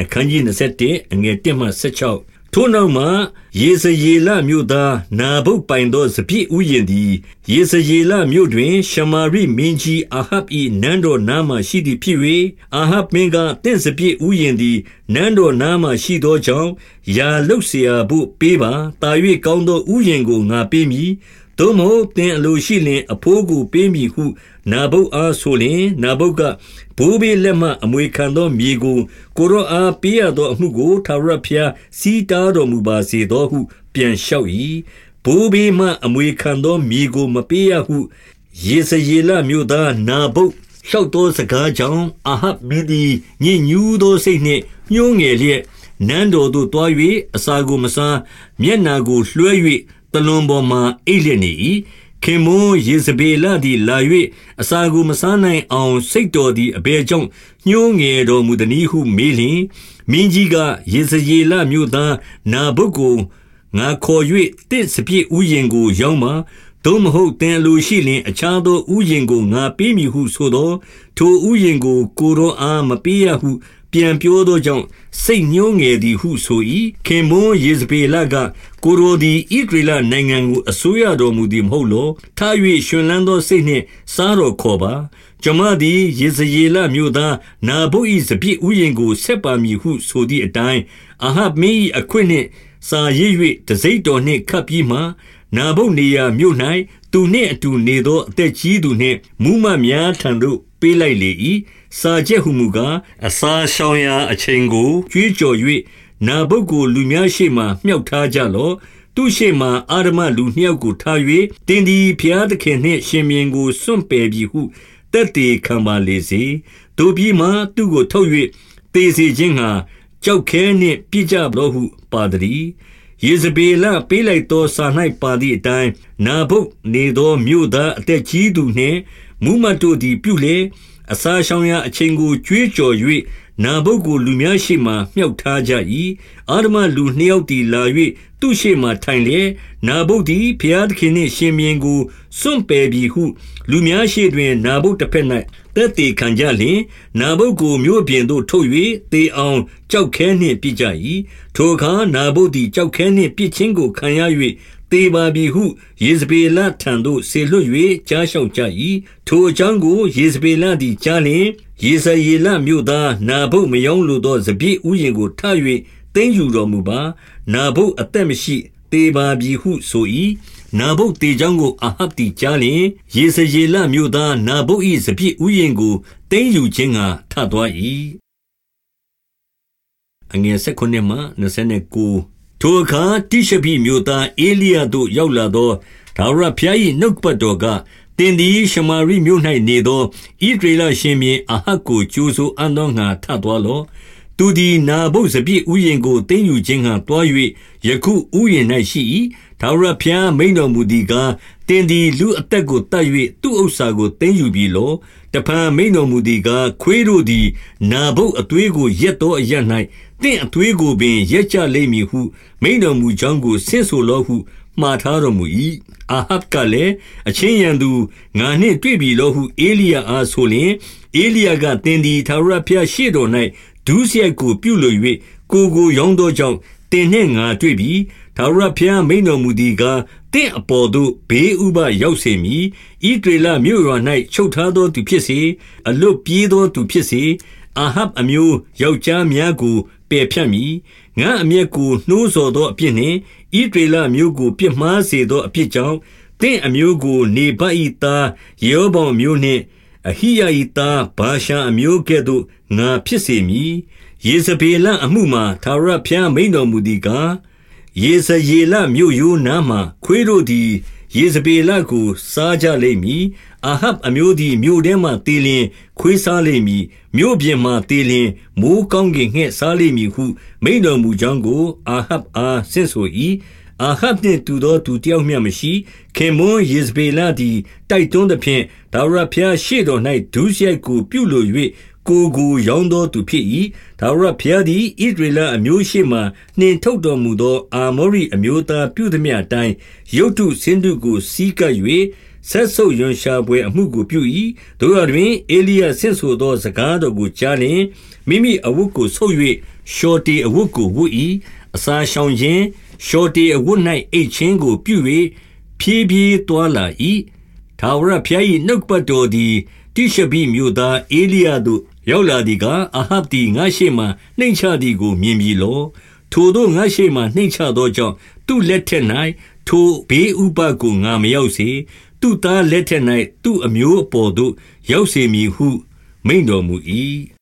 အခန်းကြီး21အငယ်1မှ16ထိုနောက်မှယေဇယေလမြို့သားနာဘုတ်ပိုင်သောစပြည့်ဥယျင်သည်ယေဇယေလမြို့တွင် ရှမာရိမင်းကြီးအာဟပ်၏နန်းတော်နားမှရှိသည်ဖြစ်၍အာဟပ်မင်းကတင့်စပြည့်ဥယျင်သည်နန်းတော်နားမှရှိသောကြောင့်ယာလုတ်เสียဖို့ပေးပါတာ၍ကောင်းသောဥယျင်ကိုငါပေးမည် သို့မဟုတ်သင်အလိုရှိလင်အဖိုးကိုပေးမည်ဟု နာဘုတ်အားဆိုလင် နာဘုတ်ကဘိုးဘေးလက်မှ အမွေခံသောမြေကို ကိုရောအား ပေးရသောအမှုကိုသာရဖျားစီးတားတော်မူပါစေသောဟု ပြန်လျှောက်၏ဘိုးဘေးမှ အမွေခံသောမြေကို မပေးရဟု ယေစယေလမြို့သား နာဘုတ်လျှောက်သောစကားကြောင့် အာဟပ်မင်းသည်ညဉ့်ညူးသောစိတ်နှင့် ညှိုးငယ်လျက် နန်းတော်သို့တွား၍အစာကိုမစား မျက်နာကိုလွှဲ၍ တလွန်ပေါ်မှအိပ်လျက်နေ၏ခင်မွန်းယေဇဗေလသည်လာ၍အစာကိုမစားနိုင်အောင် စိတ်တော်သည်အဘယ်ကြောင့်ညှိုးငယ်တော်မူသနည်းဟုမေးလျင်မင်းကြီးကယေဇယေလမြို့သားနာဘုတ်ကိုငါခေါ်၍တင့်စပြည့်ဥယင်ကိုရောက်မှသို့မဟုတ်တင်လူရှိလင်အခြားသောဥယင်ကိုငါပေးမည်ဟုဆိုသော ထိုဥယင်ကိုကိုရောအားမပေးရဟု ပြန်ပြောသောကြောင့် စိတ်ညှိုးငယ်သည်ဟုဆို၏ခင်မွန်းယေဇဗေလက ကိုရိုသည်ဣဒရလနိုင်ငံကိုအစိုးရတော်မူသည် မဟုတ်လောထား၍ရှင်လန်းသောစိတ်နှင့် စားတော်ခေါ်ပါ ကျွန်မသည် ယေဇယေလမြို့သား နာဘု၏စပြည့်ဥယင်ကို ဆက်ပါမည်ဟုဆိုသည့်အတိုင်း အာဟပ်မင်း၏အခွင့်နှင့်စာရည်၍တစိမ့်တော်နှင့် ခတ်ပြီးမှ နာဘုတ်နေရာမြို့၌ သူနှင့်အတူနေသော အသက်ကြီးသူနှင့်မူးမတ်များထံသို့ ပေးလိုက်လေ၏စာချက်ဟုမူကား အစာရှောင်ရာအချိန်ကို ကြွေးကြော်၍နာဘုတ်ကို လူများရှေ့မှမြှောက်ထားကြလော့ သူရှေ့မှအာရမလူနှစ်ယောက်ကိုထား၍တင်းဒီဖျားသခင်နှင့် ရှင်မြင်းကို စွန့်ပယ်ပြီဟုတက်တေခံပါလေစေတို့ပြီးမှ သူ့ကို ထုတ်၍တေစီခြင်းဟာကြောက်ခဲနှင့်ပြစ်ကြတော်ဟု ပါသည် ယေဇဗေလပေးလိုက်သောစာ၌ပါသည့်အတိုင်းနာဘုတ်နေသောမြို့သားအသက်ကြီးသူနှင့်မူမတ်တို့သည်ပြုလေ အစာရှောင်ရာအချိန်ကိုကြွေးကြော်၍နာဘုတ်ကိုလူများရှိမှမြှောက်ထားကြ၏အာရမလူနှစ်ယောက်သည်လာ၍သူရှိမှထိုင်လေနာဘုတ်သည်ဖျားသခင်နှင့်ရှင်မြင်းကိုစွန့်ပယ်ပြီဟု လူများရှိတွင်နာဘုတ်တစ်ဖက်၌တက်တေခံကြလျင်နာဘုတ်ကိုမြို့ပြင်သို့ထုတ်၍တေအောင်ကြောက်ခဲနှင့်ပြစ်ကြ၏ထိုအခါနာဘုတ်သည်ကြောက်ခဲနှင့်ပြစ်ခြင်းကိုခံရ၍ သေပါပြီဟု ယေဇဗေလထံသို့ဆေလွတ်၍ကြားလျှောက်ကြ၏ထိုအကြောင်းကို ယေဇဗေလသည်ကြားလျင်ယေဇယေလမြို့သားနာဘုတ်မယောင်းလိုသောစပြည့်ဥယင်ကိုထ၍တင်းယူတော်မူပါနာဘုတ်အသက်မရှိသေပါပြီဟုဆို၏နာဘုတ်တေကြောင့်ကိုအာဟပ်တီကြားလျင်ယေဇယေလမြို့သားနာဘုတ်၏စပြည့်ဥယင်ကိုတင်းယူခြင်းကထသွား၏အငယ်၁၉မှ29 ထိုအခါ တိရှဘိမြို့သား ဧလိယသို့ ရောက်လာသော ထာဝရဘုရား၏နှုတ်ပတ်တော်က သင်သည် ရှမာရိမြို့၌နေသော ဣသရေလရှင်ဘုရင် အာဟပ်ကို ကြိုဆိုအံ့သောငှါ ထသွားလော့။သူသည် နာဗုတ်စပျစ်ဥယျာဉ်ကို သိမ်းယူခြင်းငှါ သွား၍ယခုဥယျာဉ်၌ရှိ၏။ထာဝရဘုရား မိန့်တော်မူသည်ကား၊သင်သည် လူအသက်ကို သတ်၍သူ့ဥစ္စာကို သိမ်းယူပြီလော။တဖန် မိန့်တော်မူသည်ကား၊ခွေးတို့သည် နာဗုတ်အသွေးကို လျက်သောအရပ်၌ သင့်အသွေးကိုပင်လျက်ကြလိမ့်မည်ဟု မိန့်တော်မူကြောင်းကိုဆင့်ဆိုလော့ဟုမှာထားတော်မူ၏။အာဟပ်ကလည်း၊အချင်းရန်သူ၊ငါနှင့်တွေ့ပြီလောဟုဧလိယအားဆိုလျှင်၊ဧလိယက၊သင်သည်ထာဝရဘုရားရှေ့တော်၌ဒုစရိုက်ကိုပြုလို၍ကိုယ်ကိုရောင်းသောကြောင့်သင်နှင့်ငါတွေ့ပြီ။ထာဝရဘုရားမိန့်တော်မူသည်ကား၊သင့်အပေါ်သို့ဘေးဥပဒ်ရောက်စေမည်။ဣသရေလမြို့ရွာ၌ချုပ်ထားသောသူဖြစ်စေ၊အလွတ်ပြေးသောသူဖြစ်စေ၊အာဟပ်အမျိုးယောက်ျားများကို ပယ်ဖြတ်မည်ငါအမျက်ကိုနှိုးဆော်သောအပြစ်နှင့်ဣဒေလမျိုးကိုပြစ်မှားစေသောအဖြစ်ကြောင့်တင့်အမျိုးကို နေဗတ်၏သားယေဟောဗောင်မျိုးနှင့်အဟိယ၏သားဘာရှာအမျိုးကဲ့သို့ငါဖြစ်စေမည်ယေဇဗေလအမှုမှာသာရဖျားမိန်တော်မူသည်ကားယေဇယေလမြို့ယိုးနားမှခွေးတို့သည် ယေဇဗေလကို စားကြလိမ့်မည် အာဟပ်အမျိုးသည် မြို့ထဲမှတေလျင် ခွေးစားလိမ့်မည် မြို့ပြင်မှတေလျင် မိုးကောင်းကင်ငှက် စားလိမ့်မည်ဟု မိန်တော်မူကြောင်းကို အာဟပ်အား ဆင့်ဆို၏အာဟပ်နှင့်တူသော သူတယောက်မျှမရှိ ခင်မွန်းယေဇဗေလသည် တိုက်တွန်းသဖြင့်ဒါဝရဖျားရှေ့တော်၌ဒုစရိုက်ကို ပြုလို၍ကိုကိုရောင်းသောသူဖြစ်၏ဒါဝရဘုရားသည်ဣဒရေလအမျိုးရှိမှနှင်ထုတ်တော်မူသော အာမောရိအမျိုးသားပြုသည်မြအတိုင်းရုတ်တုဆင်းတုကိုစီးကပ်၍စဆက်ဆုပ်ရွံရှာပွဲအမှုကိုပြု၏တို့ရတွင်အေလိယဆင့်ဆိုသောစကားတော်ကိုကြားလျင်မိမိအဝတ်ကိုဆုပ်၍ရှော်တီအဝတ်ကိုဝတ်၏အစာရှောင်ခြင်းရှော်တီအဝတ်၌အိတ်ချင်းကိုပြု၍ဖြည်းဖြည်းသွာလာ၏ထာဝရဘုရား၏နှုတ်ပတ်တော်သည် တိရှဘိမြို့သားအေလိယသို့ ရောက်လာသည်ကားအာဟပ်သည်ငါရှိမှနှိမ်ချသည်ကို မြင်ပြီလော ထိုတို့ငါရှိမှနှိမ်ချသောကြောင့် သူ့လက်ထက်၌ထိုဘေးဥပကို ငါမရောက်စေ သူ့သားလက်ထက်၌သူ့အမျိုးအပေါ်သို့ ရောက်စေမည်ဟု မိန်တော်မူ၏